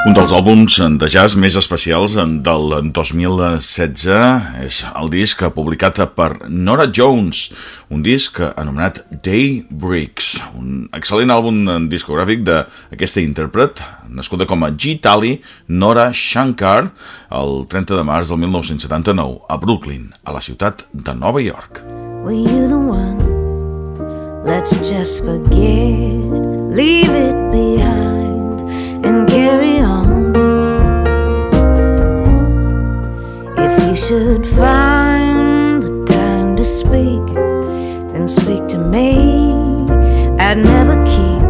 Un dels àlbums de jazz més especials del 2016 és el disc publicat per Nora Jones, un disc anomenat Daybreaks, un excel·lent àlbum discogràfic d'aquesta intèrpret, nascuda com a G. Tally Nora Shankar, el 30 de març del 1979, a Brooklyn, a la ciutat de Nova York. Were you the one? Let's just forget, leave it behind speak to me. I'd never keep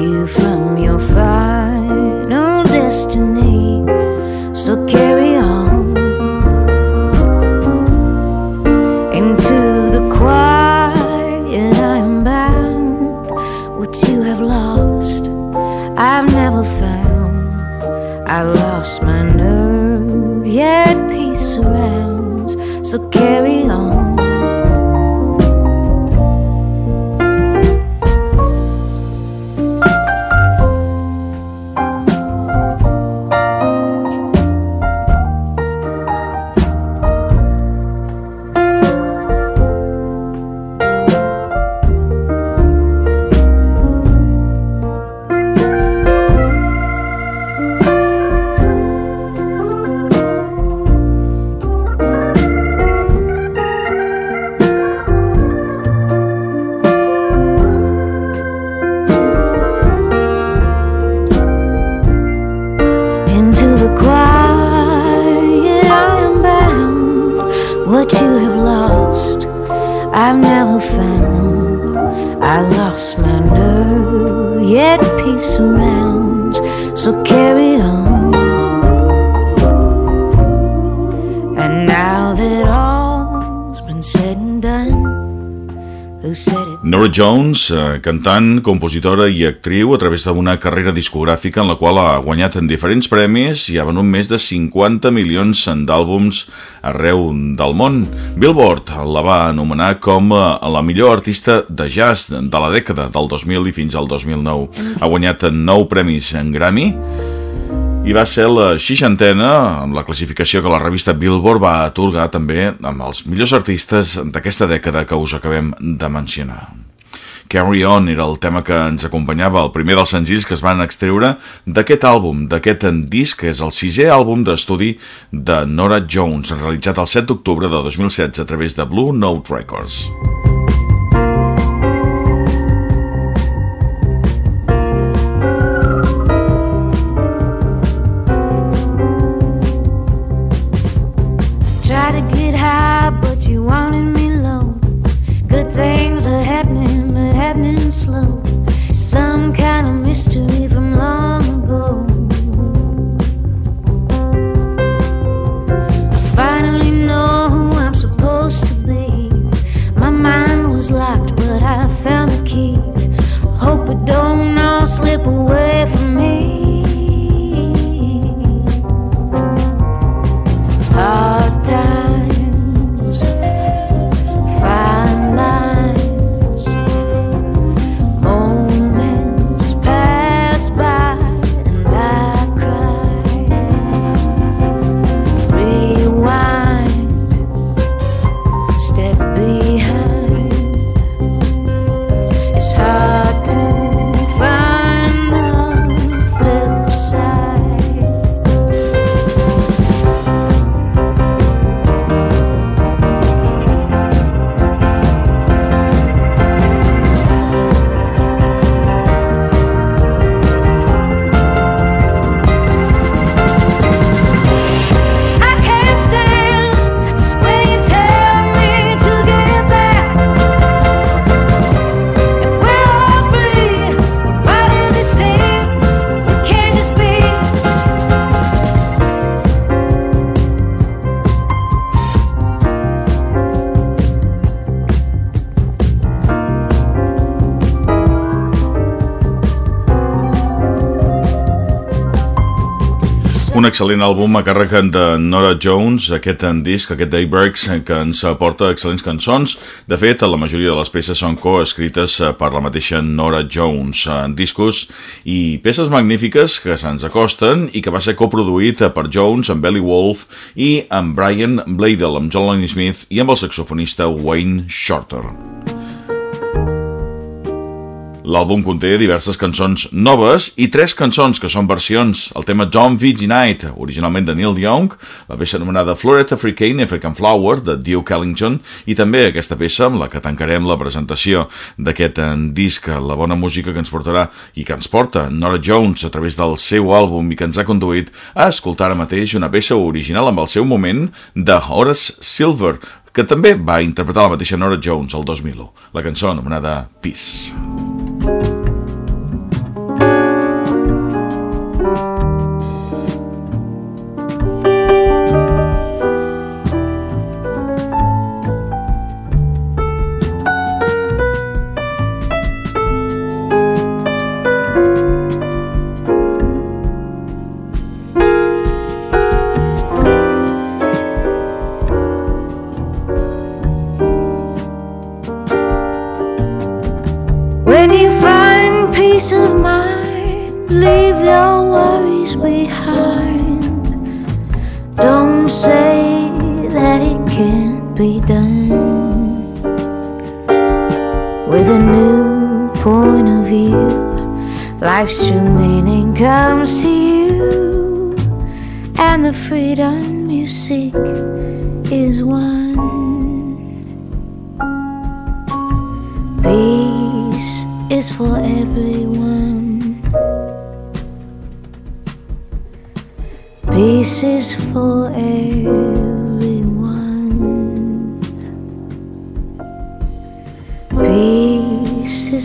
you from your final destiny. So carry on into the quiet. I am bound. What you have lost, I've never found. I lost my nerve, yet peace surrounds. So carry on. The quiet, I am bound. What you have lost, I've never found. I lost my nerve, yet peace surrounds. So carry on. Nora Jones, eh, cantant, compositora i actriu a través d'una carrera discogràfica en la qual ha guanyat en diferents premis i ha venut més de 50 milions d'àlbums arreu del món. Billboard la va anomenar com la millor artista de jazz de la dècada del 2000 i fins al 2009. Ha guanyat 9 premis en Grammy i va ser la seixantena amb la classificació que la revista Billboard va atorgar també amb els millors artistes d'aquesta dècada que us acabem de mencionar. Carry On era el tema que ens acompanyava, el primer dels senzills que es van extreure d'aquest àlbum, d'aquest disc, que és el sisè àlbum d'estudi de Nora Jones, realitzat el 7 d'octubre de 2016 a través de Blue Note Records. Un excel·lent àlbum a càrrec de Nora Jones, aquest en disc, aquest Daybreaks, que ens aporta excel·lents cançons. De fet, la majoria de les peces són coescrites per la mateixa Nora Jones. Discos i peces magnífiques que se'ns acosten i que va ser coproduït per Jones amb Belly Wolf i amb Brian Bladel, amb John Lonnie Smith i amb el saxofonista Wayne Shorter. L'àlbum conté diverses cançons noves i tres cançons que són versions. El tema Don't Be Night, originalment de Neil Young, la peça anomenada Floret African African Flower, de Duke Ellington, i també aquesta peça amb la que tancarem la presentació d'aquest eh, disc, la bona música que ens portarà i que ens porta Nora Jones a través del seu àlbum i que ens ha conduït a escoltar ara mateix una peça original amb el seu moment de Horace Silver, que també va interpretar la mateixa Nora Jones el 2001, la cançó anomenada Peace. Thank you. Be done with a new point of view. Life's true meaning comes to you, and the freedom you seek is one. Peace is for everyone. Peace is for everyone.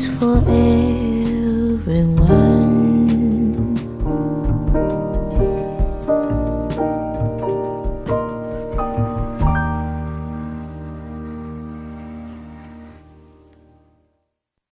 peaceful air.